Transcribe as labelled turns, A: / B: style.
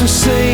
A: For forsaken